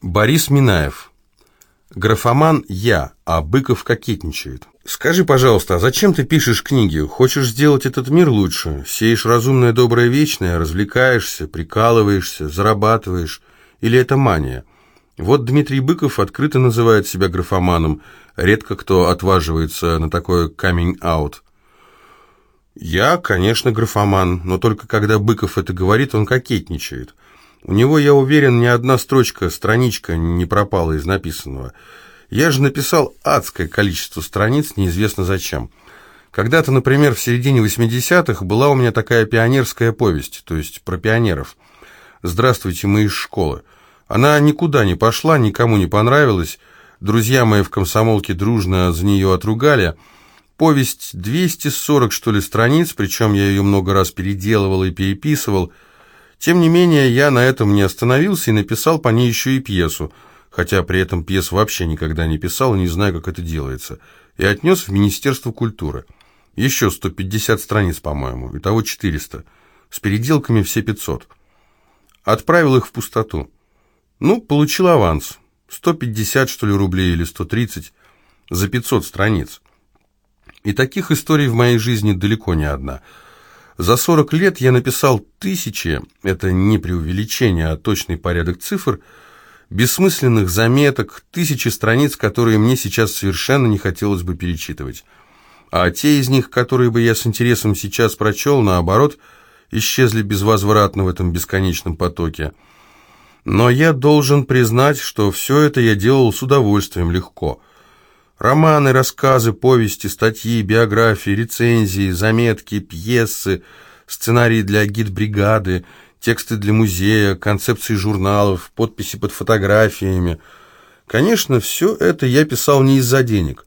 Борис Минаев. Графоман я, а Быков кокетничает. Скажи, пожалуйста, а зачем ты пишешь книги? Хочешь сделать этот мир лучше? Сеешь разумное, доброе, вечное, развлекаешься, прикалываешься, зарабатываешь? Или это мания? Вот Дмитрий Быков открыто называет себя графоманом. Редко кто отваживается на такое каминг-аут. Я, конечно, графоман, но только когда Быков это говорит, он кокетничает. У него, я уверен, ни одна строчка, страничка не пропала из написанного. Я же написал адское количество страниц, неизвестно зачем. Когда-то, например, в середине 80-х была у меня такая пионерская повесть, то есть про пионеров. «Здравствуйте, мы из школы». Она никуда не пошла, никому не понравилась. Друзья мои в комсомолке дружно за нее отругали. Повесть 240, что ли, страниц, причем я ее много раз переделывал и переписывал – тем не менее, я на этом не остановился и написал по ней еще и пьесу, хотя при этом пьес вообще никогда не писал и не знаю, как это делается, и отнес в Министерство культуры. Еще 150 страниц, по-моему, итого 400, с переделками все 500. Отправил их в пустоту. Ну, получил аванс. 150, что ли, рублей или 130 за 500 страниц. И таких историй в моей жизни далеко не одна – за 40 лет я написал тысячи, это не преувеличение, а точный порядок цифр, бессмысленных заметок, тысячи страниц, которые мне сейчас совершенно не хотелось бы перечитывать. А те из них, которые бы я с интересом сейчас прочел, наоборот, исчезли безвозвратно в этом бесконечном потоке. Но я должен признать, что все это я делал с удовольствием легко – Романы, рассказы, повести, статьи, биографии, рецензии, заметки, пьесы, сценарии для гид-бригады, тексты для музея, концепции журналов, подписи под фотографиями. Конечно, все это я писал не из-за денег,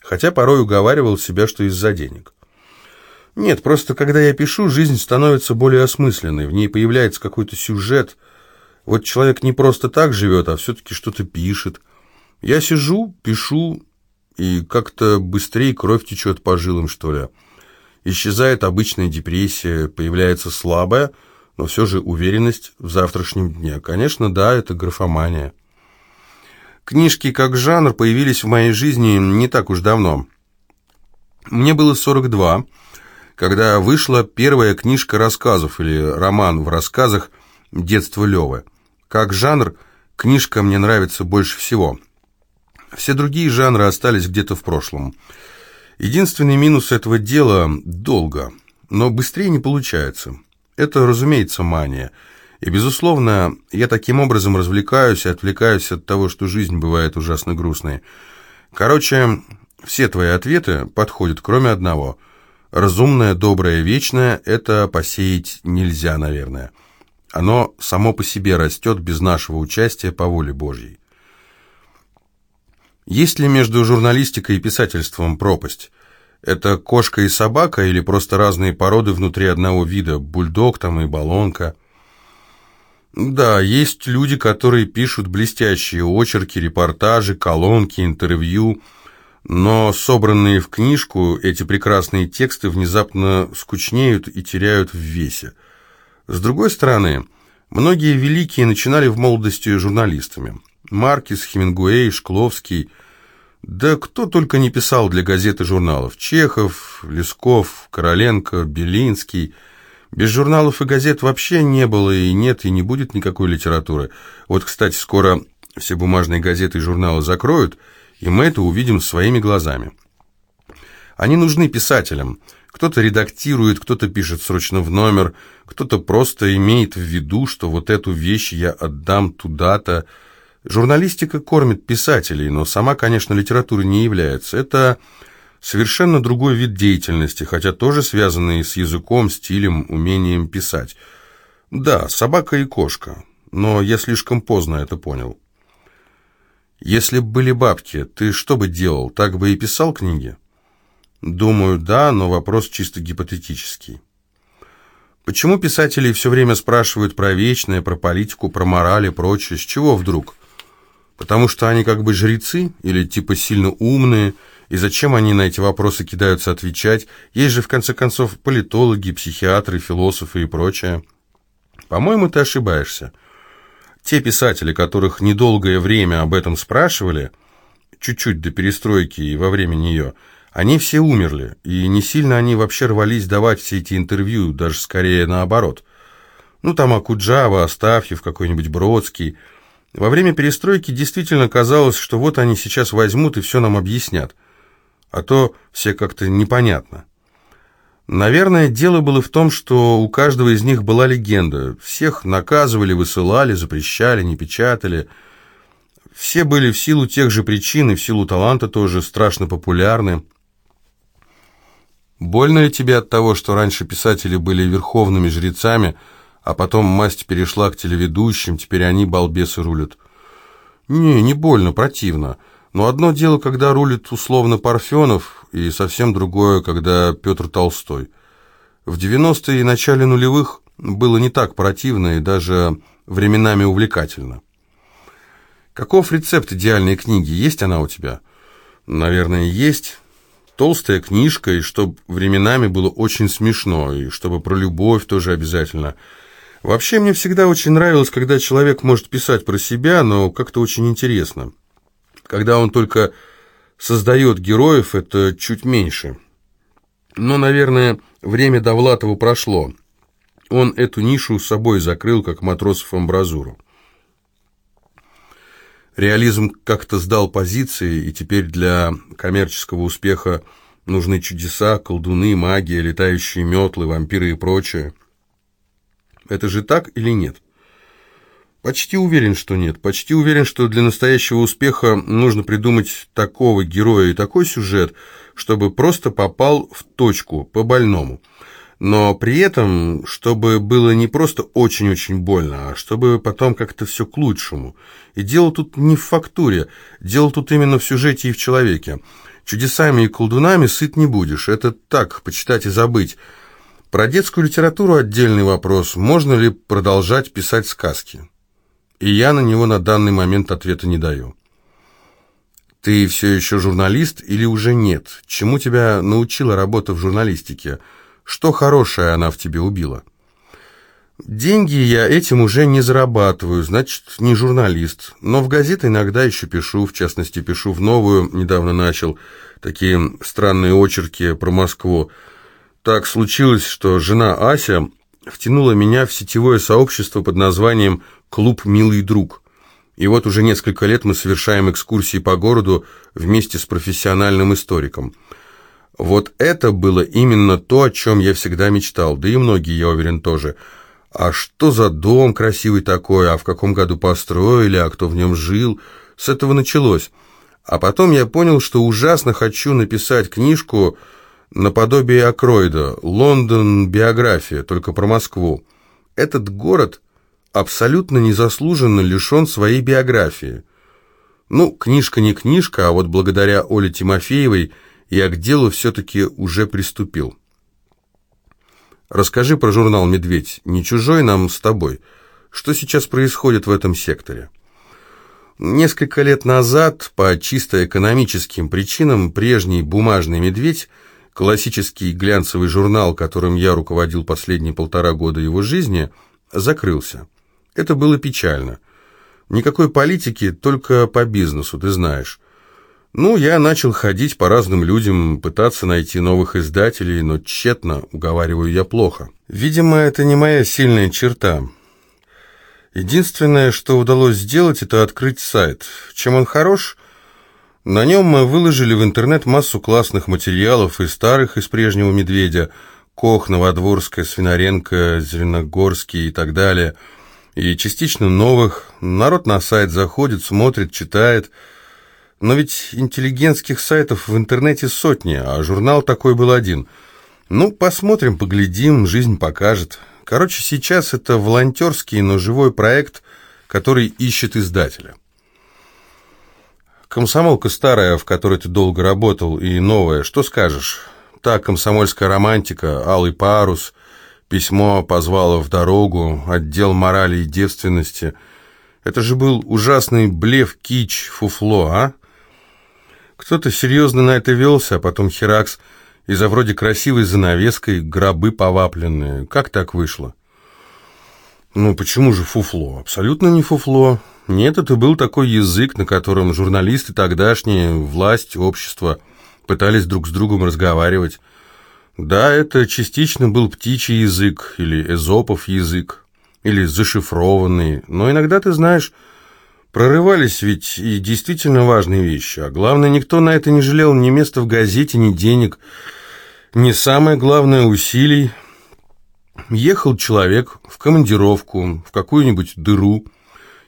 хотя порой уговаривал себя, что из-за денег. Нет, просто когда я пишу, жизнь становится более осмысленной, в ней появляется какой-то сюжет. Вот человек не просто так живет, а все-таки что-то пишет. Я сижу, пишу, и как-то быстрее кровь течет по жилам, что ли. Исчезает обычная депрессия, появляется слабая, но все же уверенность в завтрашнем дне. Конечно, да, это графомания. Книжки как жанр появились в моей жизни не так уж давно. Мне было 42, когда вышла первая книжка рассказов или роман в рассказах «Детство Левы». Как жанр, книжка мне нравится больше всего – все другие жанры остались где-то в прошлом. Единственный минус этого дела – долго, но быстрее не получается. Это, разумеется, мания. И, безусловно, я таким образом развлекаюсь и отвлекаюсь от того, что жизнь бывает ужасно грустной. Короче, все твои ответы подходят, кроме одного. Разумное, доброе, вечное – это посеять нельзя, наверное. Оно само по себе растет без нашего участия по воле Божьей. Есть ли между журналистикой и писательством пропасть? Это кошка и собака или просто разные породы внутри одного вида, бульдог там и баллонка? Да, есть люди, которые пишут блестящие очерки, репортажи, колонки, интервью, но собранные в книжку эти прекрасные тексты внезапно скучнеют и теряют в весе. С другой стороны, многие великие начинали в молодости журналистами – Маркис, Хемингуэй, Шкловский. Да кто только не писал для газет и журналов. Чехов, Лесков, Короленко, Белинский. Без журналов и газет вообще не было и нет, и не будет никакой литературы. Вот, кстати, скоро все бумажные газеты и журналы закроют, и мы это увидим своими глазами. Они нужны писателям. Кто-то редактирует, кто-то пишет срочно в номер, кто-то просто имеет в виду, что вот эту вещь я отдам туда-то, Журналистика кормит писателей, но сама, конечно, литературой не является. Это совершенно другой вид деятельности, хотя тоже связанный с языком, стилем, умением писать. Да, собака и кошка, но я слишком поздно это понял. Если бы были бабки, ты что бы делал, так бы и писал книги? Думаю, да, но вопрос чисто гипотетический. Почему писатели все время спрашивают про вечное, про политику, про мораль и прочее? С чего вдруг? Потому что они как бы жрецы или типа сильно умные, и зачем они на эти вопросы кидаются отвечать? Есть же, в конце концов, политологи, психиатры, философы и прочее. По-моему, ты ошибаешься. Те писатели, которых недолгое время об этом спрашивали, чуть-чуть до перестройки и во время нее, они все умерли, и не сильно они вообще рвались давать все эти интервью, даже скорее наоборот. Ну, там Акуджава, Астафьев, какой-нибудь Бродский. Во время перестройки действительно казалось, что вот они сейчас возьмут и все нам объяснят. А то все как-то непонятно. Наверное, дело было в том, что у каждого из них была легенда. Всех наказывали, высылали, запрещали, не печатали. Все были в силу тех же причин и в силу таланта тоже страшно популярны. Больно ли тебе от того, что раньше писатели были верховными жрецами, а потом масть перешла к телеведущим, теперь они балбесы рулят? Не, не больно, противно. Но одно дело, когда рулит условно Парфенов, и совсем другое, когда Петр Толстой. В 90-е и начале нулевых было не так противно и даже временами увлекательно. Каков рецепт идеальной книги? Есть она у тебя? Наверное, есть. Толстая книжка, и чтобы временами было очень смешно, и чтобы про любовь тоже обязательно. Вообще, мне всегда очень нравилось, когда человек может писать про себя, но как-то очень интересно. Когда он только создает героев, это чуть меньше. Но, наверное, время Довлатова прошло. Он эту нишу собой закрыл, как матросов амбразуру. Реализм как-то сдал позиции, и теперь для коммерческого успеха нужны чудеса, колдуны, магия, летающие метлы, вампиры и прочее. Это же так или нет? Почти уверен, что нет. Почти уверен, что для настоящего успеха нужно придумать такого героя и такой сюжет, чтобы просто попал в точку, по больному. Но при этом, чтобы было не просто очень-очень больно, а чтобы потом как-то все к лучшему. И дело тут не в фактуре, дело тут именно в сюжете и в человеке. Чудесами и колдунами сыт не будешь, это так, почитать и забыть. Про детскую литературу отдельный вопрос, можно ли продолжать писать сказки и я на него на данный момент ответа не даю. Ты все еще журналист или уже нет? Чему тебя научила работа в журналистике? Что хорошее она в тебе убила? Деньги я этим уже не зарабатываю, значит, не журналист. Но в газеты иногда еще пишу, в частности, пишу в новую, недавно начал, такие странные очерки про Москву. Так случилось, что жена Ася втянула меня в сетевое сообщество под названием клуб «Милый друг». И вот уже несколько лет мы совершаем экскурсии по городу вместе с профессиональным историком. Вот это было именно то, о чем я всегда мечтал, да и многие, я уверен, тоже. А что за дом красивый такой, а в каком году построили, а кто в нем жил? С этого началось. А потом я понял, что ужасно хочу написать книжку наподобие Акроида «Лондон. Биография», только про Москву. Этот город абсолютно незаслуженно лишен своей биографии. Ну, книжка не книжка, а вот благодаря Оле Тимофеевой я к делу все-таки уже приступил. Расскажи про журнал «Медведь». Не чужой нам с тобой. Что сейчас происходит в этом секторе? Несколько лет назад, по чисто экономическим причинам, прежний «Бумажный медведь», классический глянцевый журнал, которым я руководил последние полтора года его жизни, закрылся. Это было печально. Никакой политики, только по бизнесу, ты знаешь. Ну, я начал ходить по разным людям, пытаться найти новых издателей, но тщетно, уговариваю я плохо. Видимо, это не моя сильная черта. Единственное, что удалось сделать, это открыть сайт. Чем он хорош? На нем мы выложили в интернет массу классных материалов и старых из прежнего «Медведя», Кох, Новодворская, Свинаренко, Зеленогорский и так далее – и частично новых. Народ на сайт заходит, смотрит, читает. Но ведь интеллигентских сайтов в интернете сотни, а журнал такой был один. Ну, посмотрим, поглядим, жизнь покажет. Короче, сейчас это волонтерский, но живой проект, который ищет издателя. Комсомолка старая, в которой ты долго работал, и новая, что скажешь? Та комсомольская романтика, алый парус, Письмо позвало в дорогу, отдел морали и девственности. Это же был ужасный блеф, кич, фуфло, а? Кто-то серьезно на это велся, а потом Херакс и за вроде красивой занавеской гробы повапленные. Как так вышло? Ну, почему же фуфло? Абсолютно не фуфло. Нет, это был такой язык, на котором журналисты тогдашние, власть, общество пытались друг с другом разговаривать. Да, это частично был птичий язык, или эзопов язык, или зашифрованный, но иногда, ты знаешь, прорывались ведь и действительно важные вещи, а главное, никто на это не жалел ни места в газете, ни денег, ни самое главное усилий. Ехал человек в командировку, в какую-нибудь дыру,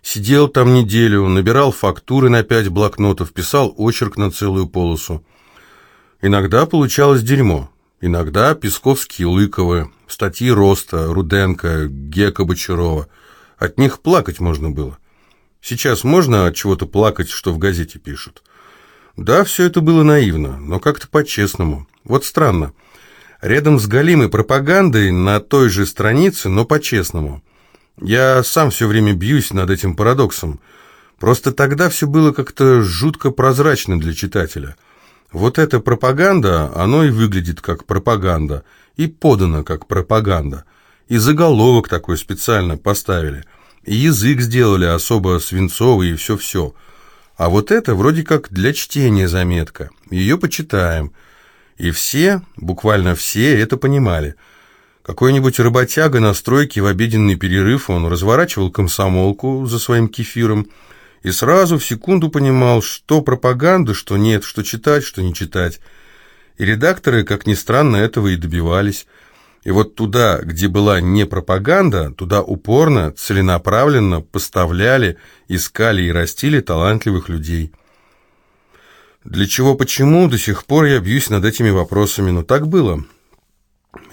сидел там неделю, набирал фактуры на пять блокнотов, писал очерк на целую полосу. Иногда получалось дерьмо. Иногда Песковские Лыковы, статьи Роста, Руденко, Гека Бочарова. От них плакать можно было. Сейчас можно от чего-то плакать, что в газете пишут? Да, все это было наивно, но как-то по-честному. Вот странно. Рядом с галимой пропагандой на той же странице, но по-честному. Я сам все время бьюсь над этим парадоксом. Просто тогда все было как-то жутко прозрачно для читателя – вот эта пропаганда, оно и выглядит как пропаганда, и подано как пропаганда. И заголовок такой специально поставили, и язык сделали особо свинцовый, и все-все. А вот это вроде как для чтения заметка, ее почитаем. И все, буквально все, это понимали. Какой-нибудь работяга на стройке в обеденный перерыв, он разворачивал комсомолку за своим кефиром, и сразу в секунду понимал, что пропаганда, что нет, что читать, что не читать. И редакторы, как ни странно, этого и добивались. И вот туда, где была не пропаганда, туда упорно, целенаправленно поставляли, искали и растили талантливых людей. Для чего, почему, до сих пор я бьюсь над этими вопросами, но так было.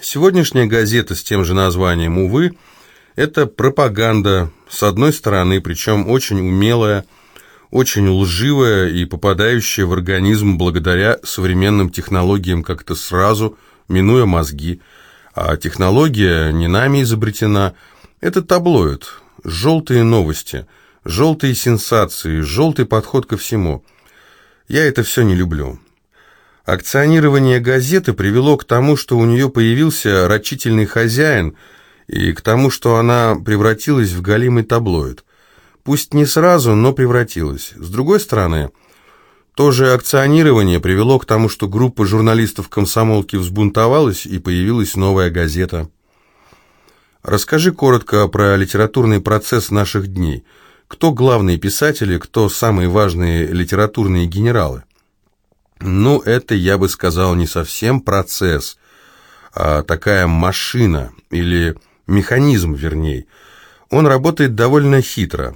Сегодняшняя газета с тем же названием, увы, это пропаганда, с одной стороны, причем очень умелая, очень лживая и попадающая в организм благодаря современным технологиям как-то сразу, минуя мозги. А технология не нами изобретена. Это таблоид, желтые новости, желтые сенсации, желтый подход ко всему. Я это все не люблю. Акционирование газеты привело к тому, что у нее появился рачительный хозяин – и к тому, что она превратилась в галимый таблоид. Пусть не сразу, но превратилась. С другой стороны, то же акционирование привело к тому, что группа журналистов комсомолки взбунтовалась и появилась новая газета. Расскажи коротко про литературный процесс наших дней. Кто главные писатели, кто самые важные литературные генералы? Ну, это, я бы сказал, не совсем процесс, а такая машина или механизм, вернее. Он работает довольно хитро.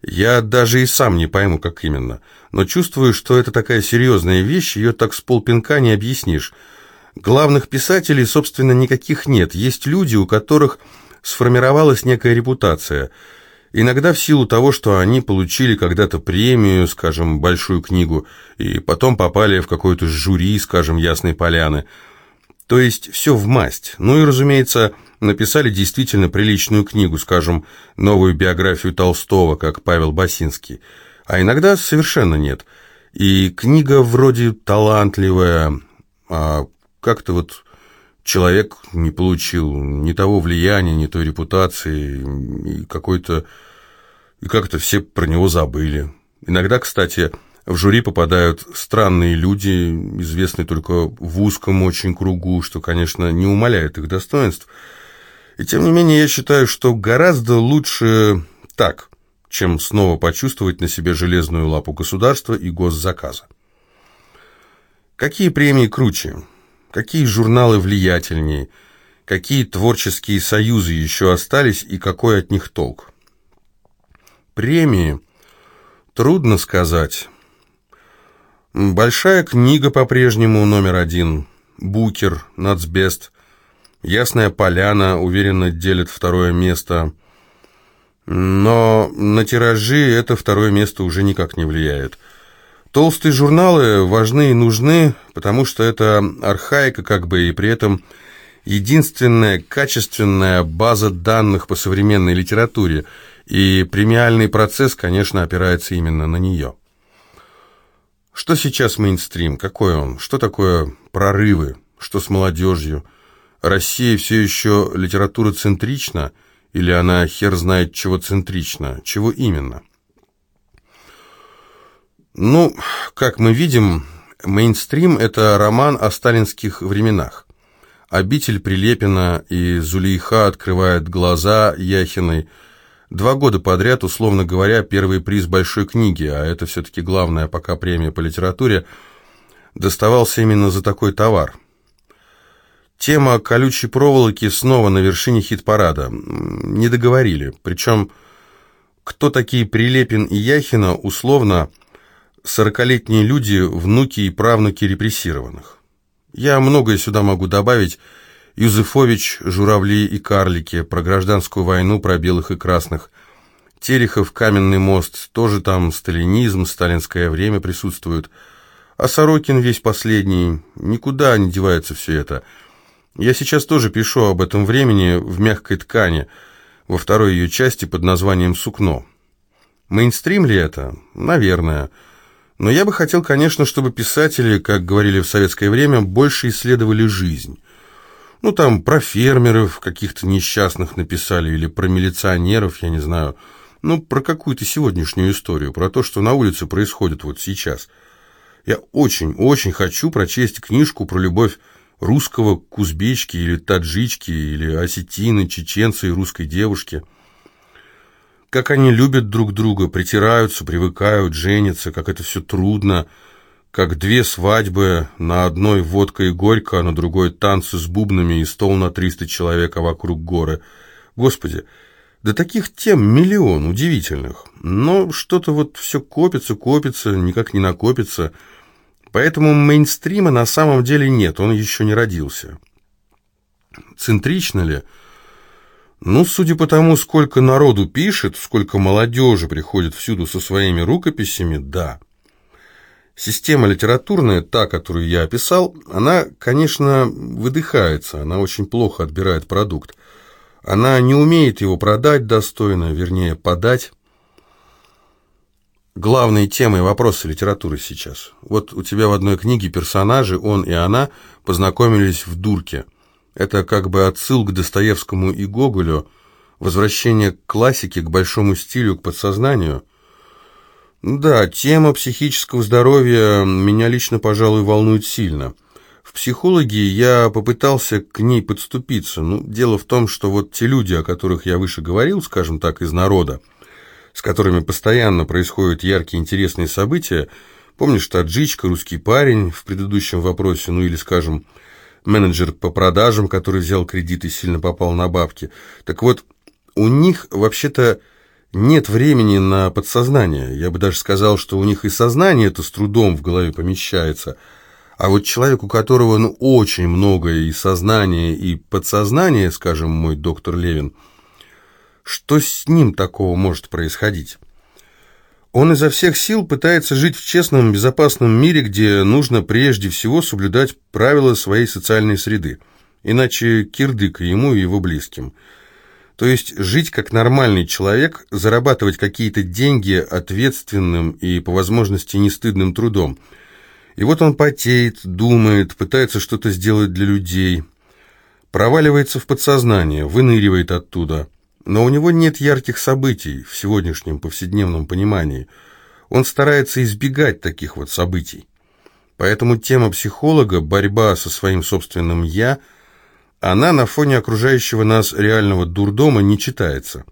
Я даже и сам не пойму, как именно. Но чувствую, что это такая серьезная вещь, ее так с полпинка не объяснишь. Главных писателей, собственно, никаких нет. Есть люди, у которых сформировалась некая репутация. Иногда в силу того, что они получили когда-то премию, скажем, большую книгу, и потом попали в какое-то жюри, скажем, Ясной Поляны. То есть все в масть. Ну и, разумеется, написали действительно приличную книгу, скажем, новую биографию Толстого, как Павел Басинский, а иногда совершенно нет. И книга вроде талантливая, а как-то вот человек не получил ни того влияния, ни той репутации, и какой-то... И как-то все про него забыли. Иногда, кстати, в жюри попадают странные люди, известные только в узком очень кругу, что, конечно, не умаляет их достоинств – и тем не менее я считаю, что гораздо лучше так, чем снова почувствовать на себе железную лапу государства и госзаказа. Какие премии круче? Какие журналы влиятельнее? Какие творческие союзы еще остались и какой от них толк? Премии? Трудно сказать. Большая книга по-прежнему номер один. Букер, Нацбест – Ясная поляна уверенно делит второе место. Но на тиражи это второе место уже никак не влияет. Толстые журналы важны и нужны, потому что это архаика как бы, и при этом единственная качественная база данных по современной литературе, и премиальный процесс, конечно, опирается именно на нее. Что сейчас мейнстрим? Какой он? Что такое прорывы? Что с молодежью? Россия все еще литература центрична, Или она хер знает чего центрична? Чего именно? Ну, как мы видим, мейнстрим – это роман о сталинских временах. Обитель Прилепина и Зулейха открывает глаза Яхиной. Два года подряд, условно говоря, первый приз большой книги, а это все-таки главная пока премия по литературе, доставался именно за такой товар. Тема колючей проволоки снова на вершине хит-парада. Не договорили. Причем, кто такие Прилепин и Яхина, условно, сорокалетние люди, внуки и правнуки репрессированных. Я многое сюда могу добавить. Юзефович, журавли и карлики, про гражданскую войну, про белых и красных. Терехов, каменный мост, тоже там сталинизм, сталинское время присутствует. А Сорокин весь последний, никуда не девается все это. Я сейчас тоже пишу об этом времени в мягкой ткани, во второй ее части под названием «Сукно». Мейнстрим ли это? Наверное. Но я бы хотел, конечно, чтобы писатели, как говорили в советское время, больше исследовали жизнь. Ну, там, про фермеров каких-то несчастных написали, или про милиционеров, я не знаю. Ну, про какую-то сегодняшнюю историю, про то, что на улице происходит вот сейчас. Я очень, очень хочу прочесть книжку про любовь русского к узбечке или таджичке, или осетины, чеченца и русской девушки – как они любят друг друга, притираются, привыкают, женятся, как это все трудно, как две свадьбы, на одной водка и горько, а на другой танцы с бубнами и стол на 300 человек, а вокруг горы. Господи, да таких тем миллион, удивительных. Но что-то вот все копится, копится, никак не накопится. Поэтому мейнстрима на самом деле нет, он еще не родился. Центрично ли? Ну, судя по тому, сколько народу пишет, сколько молодежи приходит всюду со своими рукописями, да. Система литературная, та, которую я описал, она, конечно, выдыхается, она очень плохо отбирает продукт. Она не умеет его продать достойно, вернее, подать. Главные темы и вопросы литературы сейчас. Вот у тебя в одной книге персонажи, он и она, познакомились в дурке – это как бы отсыл к Достоевскому и Гоголю, возвращение к классике, к большому стилю, к подсознанию. Да, тема психического здоровья меня лично, пожалуй, волнует сильно. В психологии я попытался к ней подступиться. Ну, дело в том, что вот те люди, о которых я выше говорил, скажем так, из народа, с которыми постоянно происходят яркие интересные события, помнишь, таджичка, русский парень в предыдущем вопросе, ну или, скажем, менеджер по продажам, который взял кредит и сильно попал на бабки. Так вот, у них вообще-то нет времени на подсознание. Я бы даже сказал, что у них и сознание это с трудом в голове помещается. А вот человек, у которого ну, очень много и сознания, и подсознания, скажем, мой доктор Левин, что с ним такого может происходить? Он изо всех сил пытается жить в честном, безопасном мире, где нужно прежде всего соблюдать правила своей социальной среды, иначе кирдык ему и его близким. То есть жить как нормальный человек, зарабатывать какие-то деньги ответственным и по возможности не стыдным трудом. И вот он потеет, думает, пытается что-то сделать для людей, проваливается в подсознание, выныривает оттуда – но у него нет ярких событий в сегодняшнем повседневном понимании. Он старается избегать таких вот событий. Поэтому тема психолога, борьба со своим собственным «я», она на фоне окружающего нас реального дурдома не читается.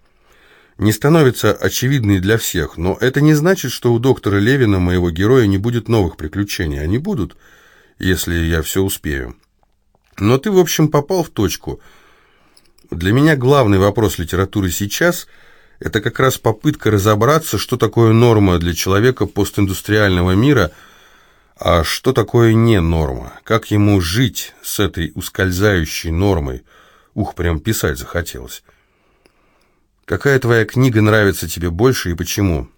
Не становится очевидной для всех, но это не значит, что у доктора Левина, моего героя, не будет новых приключений. Они будут, если я все успею. Но ты, в общем, попал в точку – для меня главный вопрос литературы сейчас – это как раз попытка разобраться, что такое норма для человека постиндустриального мира, а что такое не норма, как ему жить с этой ускользающей нормой. Ух, прям писать захотелось. Какая твоя книга нравится тебе больше и почему?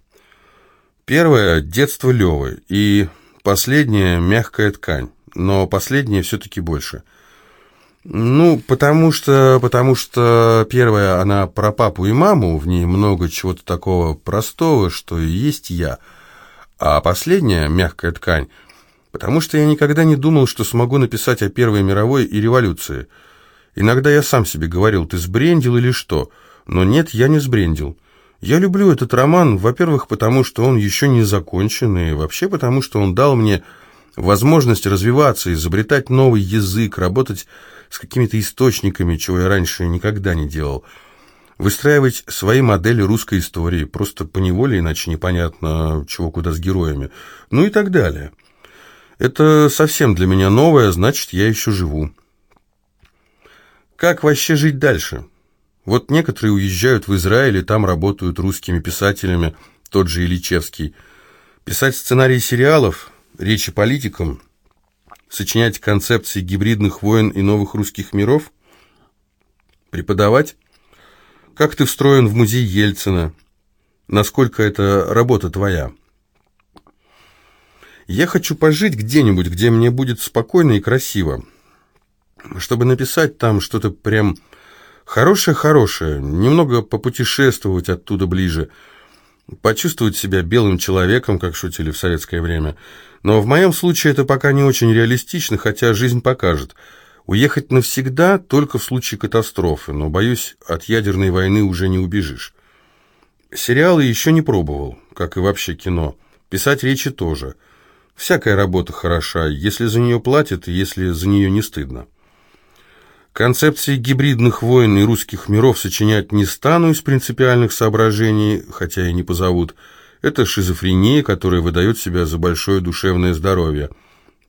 Первая – «Детство Левы» и последняя – «Мягкая ткань», но последняя все-таки больше – ну, потому что, потому что первая, она про папу и маму, в ней много чего-то такого простого, что и есть я. А последняя, мягкая ткань, потому что я никогда не думал, что смогу написать о Первой мировой и революции. Иногда я сам себе говорил, ты сбрендил или что? Но нет, я не сбрендил. Я люблю этот роман, во-первых, потому что он еще не закончен, и вообще потому что он дал мне возможность развиваться, изобретать новый язык, работать с какими-то источниками, чего я раньше никогда не делал. Выстраивать свои модели русской истории, просто по неволе, иначе непонятно, чего куда с героями, ну и так далее. Это совсем для меня новое, значит, я еще живу. Как вообще жить дальше? Вот некоторые уезжают в Израиль и там работают русскими писателями, тот же Ильичевский. Писать сценарии сериалов, речи политикам, сочинять концепции гибридных войн и новых русских миров, преподавать. Как ты встроен в музей Ельцина? Насколько это работа твоя? Я хочу пожить где-нибудь, где мне будет спокойно и красиво, чтобы написать там что-то прям хорошее-хорошее, немного попутешествовать оттуда ближе, почувствовать себя белым человеком, как шутили в советское время. Но в моем случае это пока не очень реалистично, хотя жизнь покажет. Уехать навсегда только в случае катастрофы, но, боюсь, от ядерной войны уже не убежишь. Сериалы еще не пробовал, как и вообще кино. Писать речи тоже. Всякая работа хороша, если за нее платят и если за нее не стыдно. Концепции гибридных войн и русских миров сочинять не стану из принципиальных соображений, хотя и не позовут. Это шизофрения, которая выдает себя за большое душевное здоровье,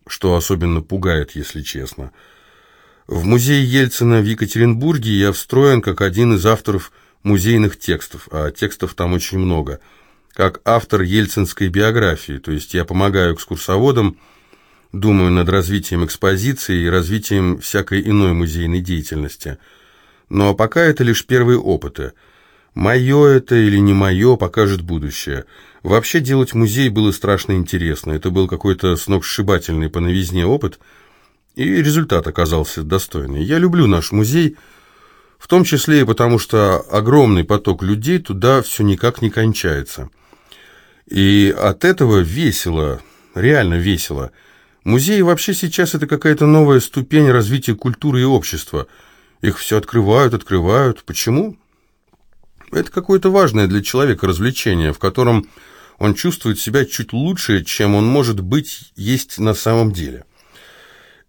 что особенно пугает, если честно. В музее Ельцина в Екатеринбурге я встроен как один из авторов музейных текстов, а текстов там очень много, как автор ельцинской биографии, то есть я помогаю экскурсоводам, думаю над развитием экспозиции и развитием всякой иной музейной деятельности. Но пока это лишь первые опыты. Мое это или не мое, покажет будущее. Вообще делать музей было страшно интересно. Это был какой-то сногсшибательный по новизне опыт, и результат оказался достойный. Я люблю наш музей, в том числе и потому, что огромный поток людей туда все никак не кончается. И от этого весело, реально весело – Музеи вообще сейчас это какая-то новая ступень развития культуры и общества. Их все открывают, открывают. Почему? Это какое-то важное для человека развлечение, в котором он чувствует себя чуть лучше, чем он может быть есть на самом деле.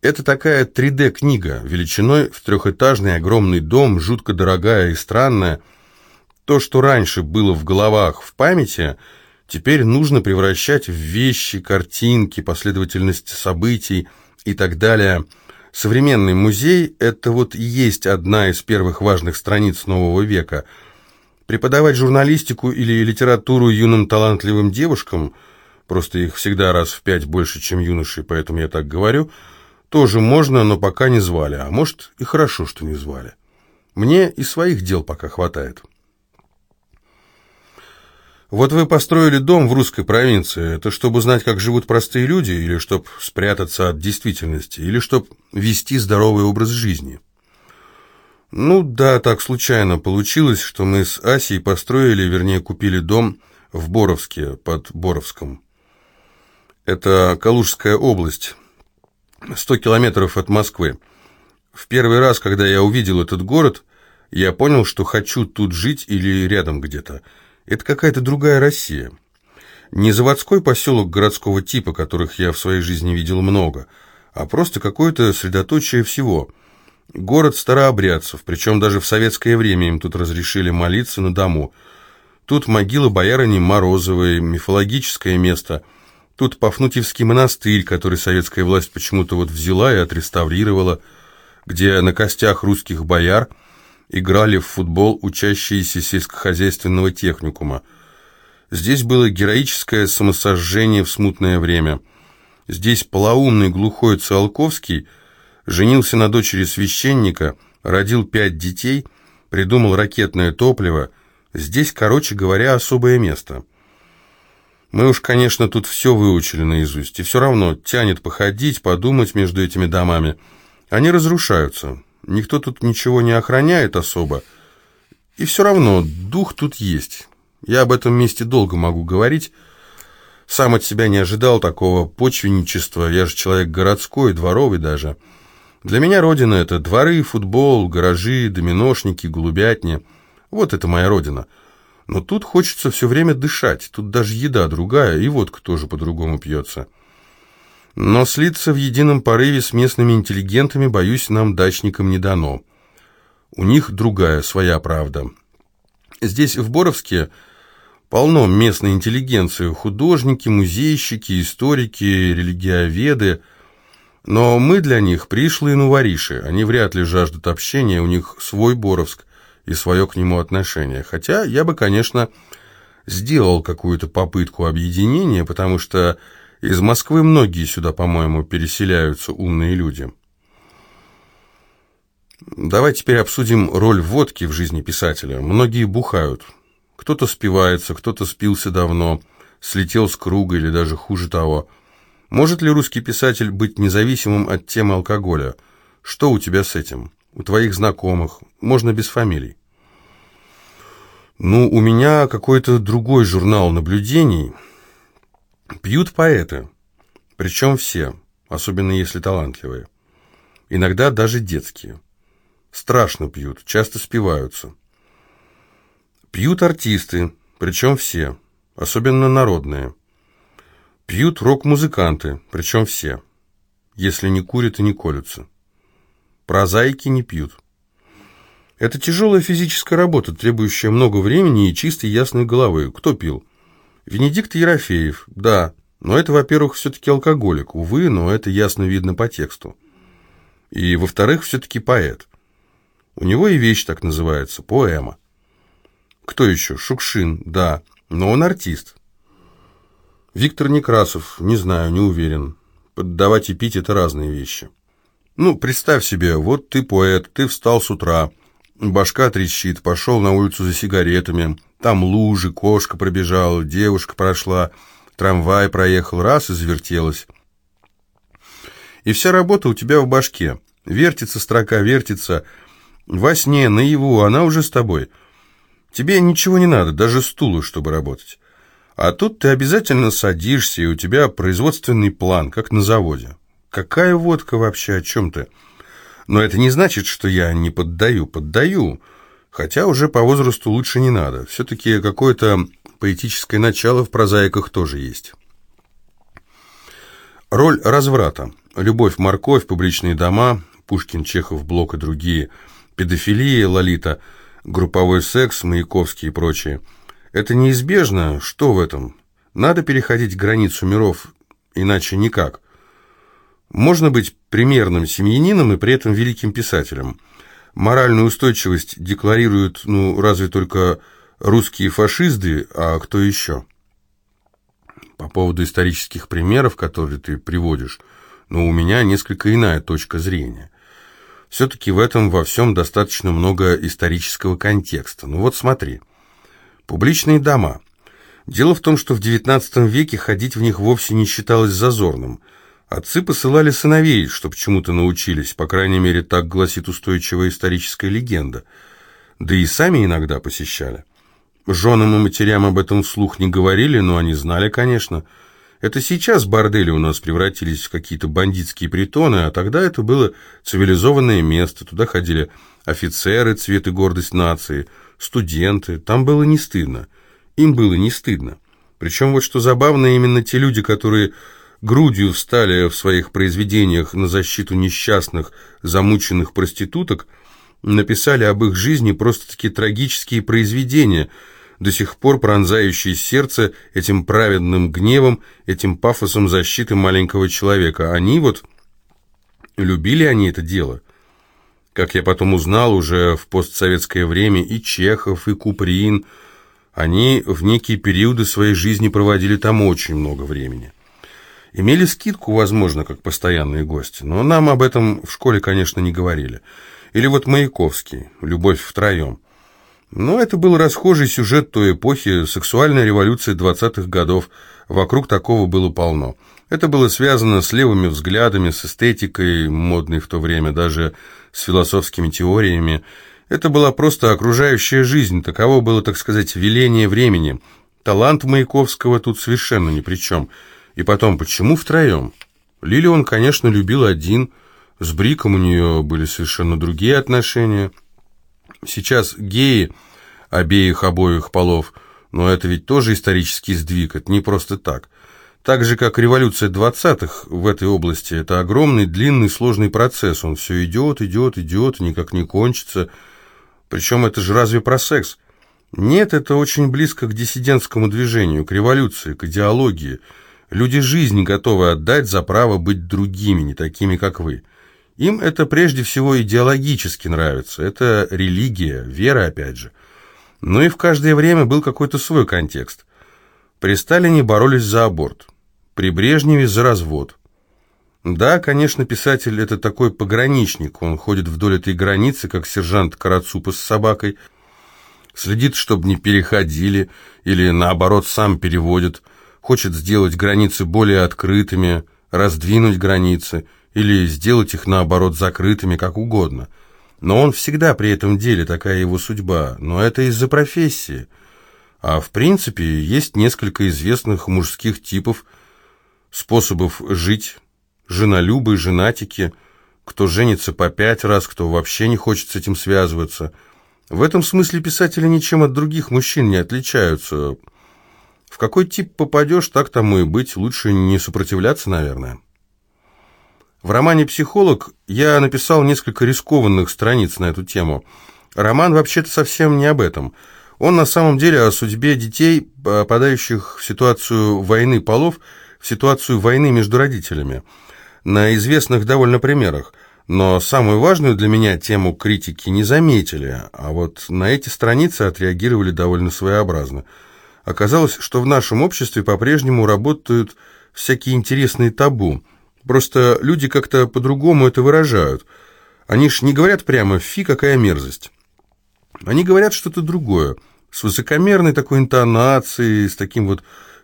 Это такая 3D-книга, величиной в трехэтажный огромный дом, жутко дорогая и странная. То, что раньше было в головах, в памяти – Теперь нужно превращать в вещи, картинки, последовательность событий и так далее. Современный музей – это вот и есть одна из первых важных страниц нового века. Преподавать журналистику или литературу юным талантливым девушкам, просто их всегда раз в пять больше, чем юношей, поэтому я так говорю, тоже можно, но пока не звали, а может и хорошо, что не звали. Мне и своих дел пока хватает. Вот вы построили дом в русской провинции. Это чтобы знать, как живут простые люди, или чтобы спрятаться от действительности, или чтобы вести здоровый образ жизни? Ну да, так случайно получилось, что мы с Асей построили, вернее, купили дом в Боровске, под Боровском. Это Калужская область, 100 километров от Москвы. В первый раз, когда я увидел этот город, я понял, что хочу тут жить или рядом где-то. Это какая-то другая Россия. Не заводской поселок городского типа, которых я в своей жизни видел много, а просто какое-то средоточие всего. Город старообрядцев, причем даже в советское время им тут разрешили молиться на дому. Тут могила боярыни Морозовой, мифологическое место. Тут Пафнутьевский монастырь, который советская власть почему-то вот взяла и отреставрировала, где на костях русских бояр – играли в футбол учащиеся сельскохозяйственного техникума. Здесь было героическое самосожжение в смутное время. Здесь полоумный глухой Циолковский женился на дочери священника, родил пять детей, придумал ракетное топливо. Здесь, короче говоря, особое место. Мы уж, конечно, тут все выучили наизусть, и все равно тянет походить, подумать между этими домами. Они разрушаются. Никто тут ничего не охраняет особо. И все равно дух тут есть. Я об этом месте долго могу говорить. Сам от себя не ожидал такого почвенничества. Я же человек городской, дворовый даже. Для меня родина — это дворы, футбол, гаражи, доминошники, голубятни. Вот это моя родина. Но тут хочется все время дышать, тут даже еда другая, и водка тоже по-другому пьется. Но слиться в едином порыве с местными интеллигентами, боюсь, нам, дачникам, не дано. У них другая, своя правда. Здесь, в Боровске, полно местной интеллигенции, художники, музейщики, историки, религиоведы. Но мы для них пришлые нувориши, они вряд ли жаждут общения, у них свой Боровск и свое к нему отношение. Хотя я бы, конечно, сделал какую-то попытку объединения, потому что из Москвы многие сюда, по-моему, переселяются умные люди. Давай теперь обсудим роль водки в жизни писателя. Многие бухают. Кто-то спивается, кто-то спился давно, слетел с круга или даже хуже того. Может ли русский писатель быть независимым от темы алкоголя? Что у тебя с этим? У твоих знакомых? Можно без фамилий. Ну, у меня какой-то другой журнал наблюдений – Пьют поэты, причем все, особенно если талантливые. Иногда даже детские. Страшно пьют, часто спиваются. Пьют артисты, причем все, особенно народные. Пьют рок-музыканты, причем все, если не курят и не колются. Прозаики не пьют. Это тяжелая физическая работа, требующая много времени и чистой ясной головы. Кто пил? Венедикт Ерофеев, да, но это, во-первых, все-таки алкоголик, увы, но это ясно видно по тексту. И, во-вторых, все-таки поэт. У него и вещь так называется, поэма. Кто еще? Шукшин, да, но он артист. Виктор Некрасов, не знаю, не уверен. Поддавать и пить – это разные вещи. Ну, представь себе, вот ты поэт, ты встал с утра, башка трещит, пошел на улицу за сигаретами – там лужи, кошка пробежала, девушка прошла, трамвай проехал, раз и завертелась. И вся работа у тебя в башке. Вертится строка, вертится. Во сне, наяву, она уже с тобой. Тебе ничего не надо, даже стулу, чтобы работать. А тут ты обязательно садишься, и у тебя производственный план, как на заводе. Какая водка вообще, о чем ты? Но это не значит, что я не поддаю. Поддаю. Хотя уже по возрасту лучше не надо. Все-таки какое-то поэтическое начало в прозаиках тоже есть. Роль разврата. Любовь, морковь, публичные дома, Пушкин, Чехов, Блок и другие, педофилия, Лолита, групповой секс, Маяковский и прочее. Это неизбежно. Что в этом? Надо переходить границу миров, иначе никак. Можно быть примерным семьянином и при этом великим писателем – Моральную устойчивость декларируют, ну, разве только русские фашисты, а кто еще? По поводу исторических примеров, которые ты приводишь, но у меня несколько иная точка зрения. Все-таки в этом во всем достаточно много исторического контекста. Ну вот смотри. Публичные дома. Дело в том, что в XIX веке ходить в них вовсе не считалось зазорным – Отцы посылали сыновей, чтоб чему-то научились, по крайней мере, так гласит устойчивая историческая легенда. Да и сами иногда посещали. Женам и матерям об этом вслух не говорили, но они знали, конечно. Это сейчас бордели у нас превратились в какие-то бандитские притоны, а тогда это было цивилизованное место. Туда ходили офицеры, цвет и гордость нации, студенты. Там было не стыдно. Им было не стыдно. Причем вот что забавно, именно те люди, которые грудью встали в своих произведениях на защиту несчастных, замученных проституток, написали об их жизни просто-таки трагические произведения, до сих пор пронзающие сердце этим праведным гневом, этим пафосом защиты маленького человека. Они вот... Любили они это дело. Как я потом узнал уже в постсоветское время, и Чехов, и Куприн, они в некие периоды своей жизни проводили там очень много времени. Имели скидку, возможно, как постоянные гости, но нам об этом в школе, конечно, не говорили. Или вот Маяковский, «Любовь втроем». Но это был расхожий сюжет той эпохи, сексуальная революция 20-х годов, вокруг такого было полно. Это было связано с левыми взглядами, с эстетикой, модной в то время, даже с философскими теориями. Это была просто окружающая жизнь, таково было, так сказать, веление времени. Талант Маяковского тут совершенно ни при чем – и потом, почему втроем? Лили он, конечно, любил один, с Бриком у нее были совершенно другие отношения. Сейчас геи обеих обоих полов, но это ведь тоже исторический сдвиг, это не просто так. Так же, как революция 20-х в этой области, это огромный, длинный, сложный процесс. Он все идет, идет, идет, никак не кончится. Причем это же разве про секс? Нет, это очень близко к диссидентскому движению, к революции, к идеологии. Люди жизнь готовы отдать за право быть другими, не такими, как вы. Им это прежде всего идеологически нравится. Это религия, вера, опять же. Но и в каждое время был какой-то свой контекст. При Сталине боролись за аборт. При Брежневе за развод. Да, конечно, писатель это такой пограничник. Он ходит вдоль этой границы, как сержант Карацупа с собакой. Следит, чтобы не переходили, или наоборот сам переводит. Хочет сделать границы более открытыми, раздвинуть границы – или сделать их, наоборот, закрытыми, как угодно. Но он всегда при этом деле, такая его судьба, но это из-за профессии. А в принципе есть несколько известных мужских типов, способов жить, женолюбы, женатики, кто женится по пять раз, кто вообще не хочет с этим связываться. В этом смысле писатели ничем от других мужчин не отличаются. В какой тип попадешь, так тому и быть, лучше не сопротивляться, наверное. В романе «Психолог» я написал несколько рискованных страниц на эту тему. Роман вообще-то совсем не об этом. Он на самом деле о судьбе детей, попадающих в ситуацию войны полов, ситуацию войны между родителями. На известных довольно примерах. Но самую важную для меня тему критики не заметили, а вот на эти страницы отреагировали довольно своеобразно. Оказалось, что в нашем обществе по-прежнему работают всякие интересные табу – Просто люди как-то по-другому это выражают. Они ж не говорят прямо «фи, какая мерзость». Они говорят что-то другое, с высокомерной такой интонацией, с таким вот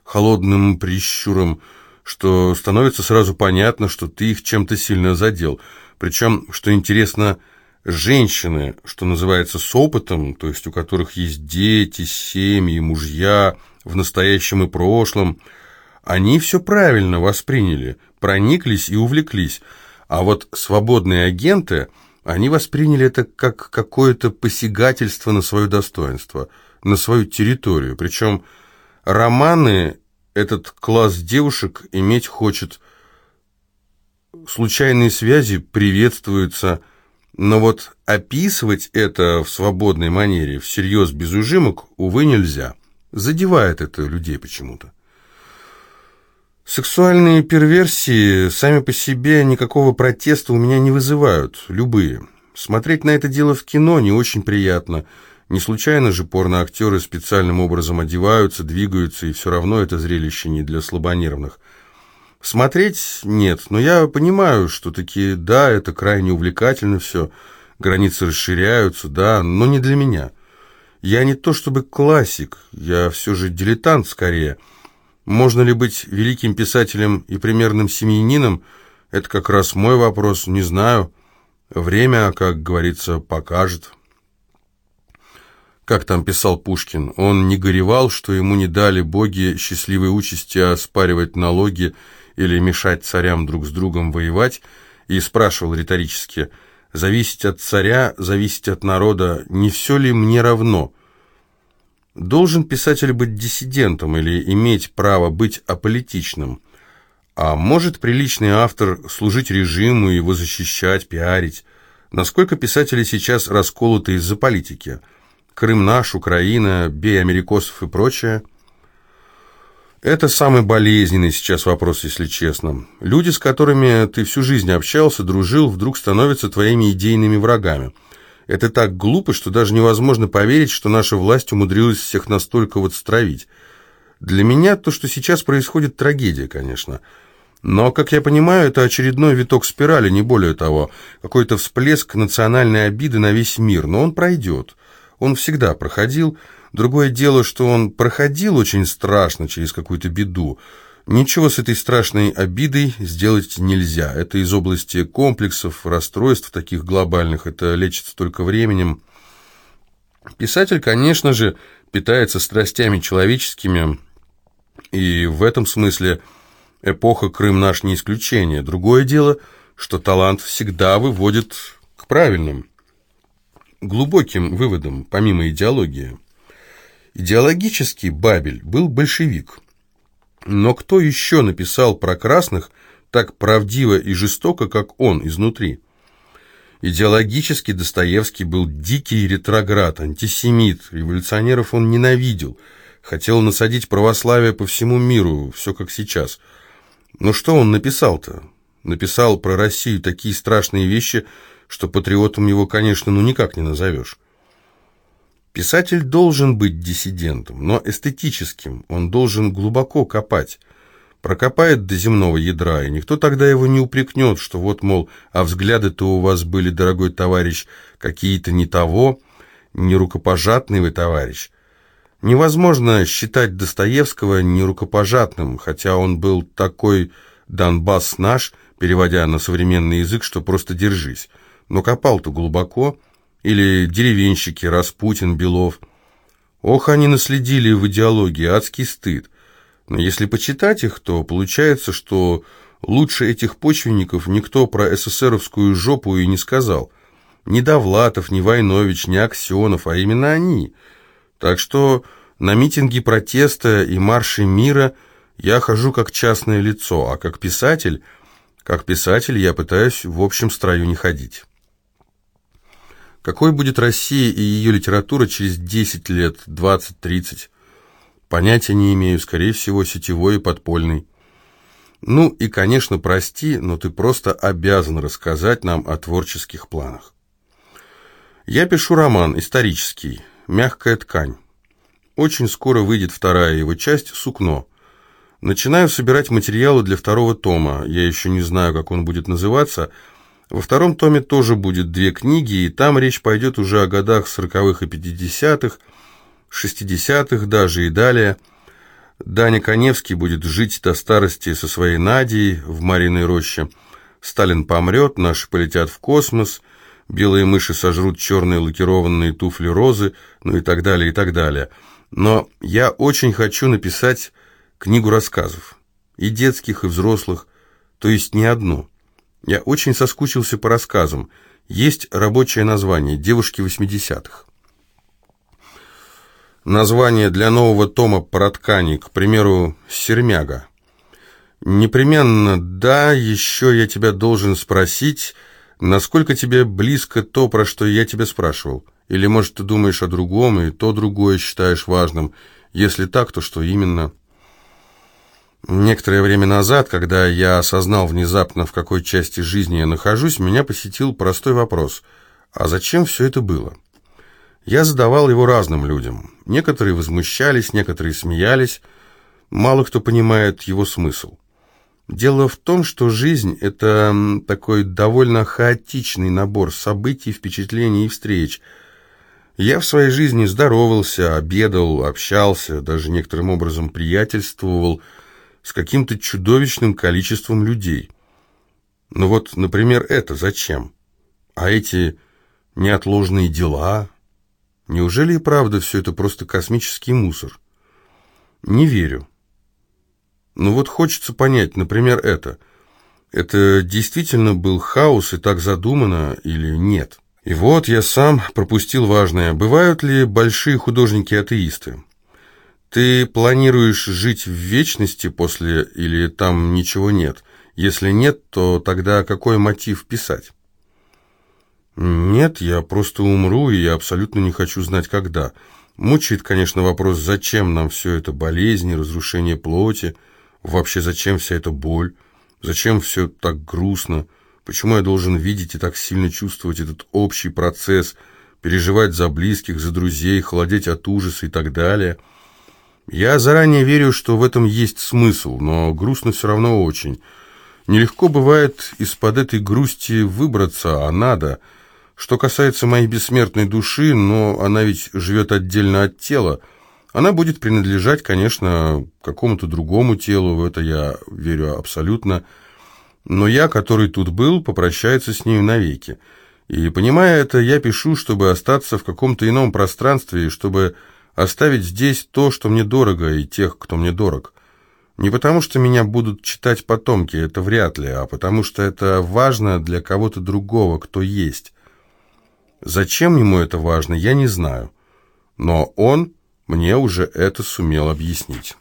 холодным прищуром, что становится сразу понятно, что ты их чем-то сильно задел. Причем, что интересно, женщины, что называется, с опытом, то есть у которых есть дети, семьи, мужья в настоящем и прошлом, они все правильно восприняли – прониклись и увлеклись. А вот свободные агенты, они восприняли это как какое-то посягательство на свое достоинство, на свою территорию. Причем романы этот класс девушек иметь хочет. Случайные связи приветствуются, но вот описывать это в свободной манере, всерьез без ужимок, увы, нельзя. Задевает это людей почему-то. Сексуальные перверсии сами по себе никакого протеста у меня не вызывают, любые. Смотреть на это дело в кино не очень приятно. Не случайно же порноактеры специальным образом одеваются, двигаются, и все равно это зрелище не для слабонервных. Смотреть нет, но я понимаю, что таки, да, это крайне увлекательно все, границы расширяются, да, но не для меня. Я не то чтобы классик, я все же дилетант скорее – можно ли быть великим писателем и примерным семьянином? Это как раз мой вопрос, не знаю. Время, как говорится, покажет. Как там писал Пушкин, он не горевал, что ему не дали боги счастливой участи оспаривать налоги или мешать царям друг с другом воевать, и спрашивал риторически, «Зависеть от царя, зависеть от народа, не все ли мне равно?» Должен писатель быть диссидентом или иметь право быть аполитичным? А может приличный автор служить режиму, его защищать, пиарить? Насколько писатели сейчас расколоты из-за политики? Крым наш, Украина, бей америкосов и прочее? Это самый болезненный сейчас вопрос, если честно. Люди, с которыми ты всю жизнь общался, дружил, вдруг становятся твоими идейными врагами – это так глупо, что даже невозможно поверить, что наша власть умудрилась всех настолько вот стравить. Для меня то, что сейчас происходит, трагедия, конечно. Но, как я понимаю, это очередной виток спирали, не более того. Какой-то всплеск национальной обиды на весь мир, но он пройдет. Он всегда проходил. Другое дело, что он проходил очень страшно через какую-то беду. Ничего с этой страшной обидой сделать нельзя. Это из области комплексов, расстройств таких глобальных. Это лечится только временем. Писатель, конечно же, питается страстями человеческими, и в этом смысле эпоха Крым наш не исключение. Другое дело, что талант всегда выводит к правильным, глубоким выводам, помимо идеологии. Идеологически Бабель был большевик. Но кто еще написал про красных так правдиво и жестоко, как он изнутри? Идеологически Достоевский был дикий ретроград, антисемит, революционеров он ненавидел, хотел насадить православие по всему миру, все как сейчас. Но что он написал-то? Написал про Россию такие страшные вещи, что патриотом его, конечно, ну никак не назовешь. Писатель должен быть диссидентом, но эстетическим, он должен глубоко копать. Прокопает до земного ядра, и никто тогда его не упрекнет, что вот, мол, а взгляды-то у вас были, дорогой товарищ, какие-то не того, не рукопожатный вы товарищ. Невозможно считать Достоевского нерукопожатным, хотя он был такой «Донбасс наш», переводя на современный язык, что просто держись. Но копал-то глубоко, или деревенщики Распутин, Белов. Ох, они наследили в идеологии, адский стыд. Но если почитать их, то получается, что лучше этих почвенников никто про эсэсеровскую жопу и не сказал. Ни Довлатов, ни Войнович, ни Аксенов, а именно они. Так что на митинги протеста и марши мира я хожу как частное лицо, а как писатель, как писатель я пытаюсь в общем строю не ходить. Какой будет Россия и ее литература через 10 лет, 20, 30? Понятия не имею, скорее всего, сетевой и подпольный. Ну и, конечно, прости, но ты просто обязан рассказать нам о творческих планах. Я пишу роман исторический, «Мягкая ткань». Очень скоро выйдет вторая его часть «Сукно». Начинаю собирать материалы для второго тома, я еще не знаю, как он будет называться, во втором томе тоже будет две книги, и там речь пойдет уже о годах сороковых и пятидесятых, шестидесятых даже и далее. Даня Коневский будет жить до старости со своей Надей в Мариной роще. Сталин помрет, наши полетят в космос, белые мыши сожрут черные лакированные туфли розы, ну и так далее, и так далее. Но я очень хочу написать книгу рассказов, и детских, и взрослых, то есть не одну – я очень соскучился по рассказам. Есть рабочее название «Девушки 80-х». Название для нового тома про ткани, к примеру, «Сермяга». Непременно, да, еще я тебя должен спросить, насколько тебе близко то, про что я тебя спрашивал. Или, может, ты думаешь о другом, и то другое считаешь важным. Если так, то что именно? Некоторое время назад, когда я осознал внезапно, в какой части жизни я нахожусь, меня посетил простой вопрос. А зачем все это было? Я задавал его разным людям. Некоторые возмущались, некоторые смеялись. Мало кто понимает его смысл. Дело в том, что жизнь – это такой довольно хаотичный набор событий, впечатлений и встреч. Я в своей жизни здоровался, обедал, общался, даже некоторым образом приятельствовал – с каким-то чудовищным количеством людей. Ну вот, например, это зачем? А эти неотложные дела? Неужели и правда все это просто космический мусор? Не верю. Ну вот хочется понять, например, это. Это действительно был хаос и так задумано или нет? И вот я сам пропустил важное. Бывают ли большие художники-атеисты? Ты планируешь жить в вечности после или там ничего нет? Если нет, то тогда какой мотив писать? Нет, я просто умру, и я абсолютно не хочу знать, когда. Мучает, конечно, вопрос, зачем нам все это, болезни, разрушение плоти, вообще зачем вся эта боль, зачем все так грустно, почему я должен видеть и так сильно чувствовать этот общий процесс, переживать за близких, за друзей, холодеть от ужаса и так далее – я заранее верю, что в этом есть смысл, но грустно все равно очень. Нелегко бывает из-под этой грусти выбраться, а надо. Что касается моей бессмертной души, но она ведь живет отдельно от тела, она будет принадлежать, конечно, какому-то другому телу, в это я верю абсолютно. Но я, который тут был, попрощается с ней навеки. И, понимая это, я пишу, чтобы остаться в каком-то ином пространстве, и чтобы Оставить здесь то, что мне дорого, и тех, кто мне дорог. Не потому, что меня будут читать потомки, это вряд ли, а потому, что это важно для кого-то другого, кто есть. Зачем ему это важно, я не знаю. Но он мне уже это сумел объяснить.